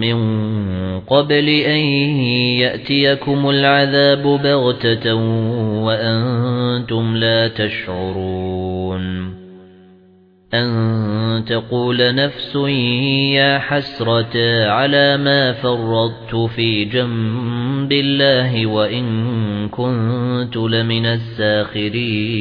مِنْ قَبْلِ أَنْ يَأْتِيَكُمُ الْعَذَابُ بَغْتَةً وَأَنْتُمْ لَا تَشْعُرُونَ أَن تَقُولَ نَفْسٌ يَا حَسْرَتَا عَلَى مَا فَرَّطتُ فِي جَنبِ اللَّهِ وَإِن كُنتُ لَمِنَ السَّاخِرِينَ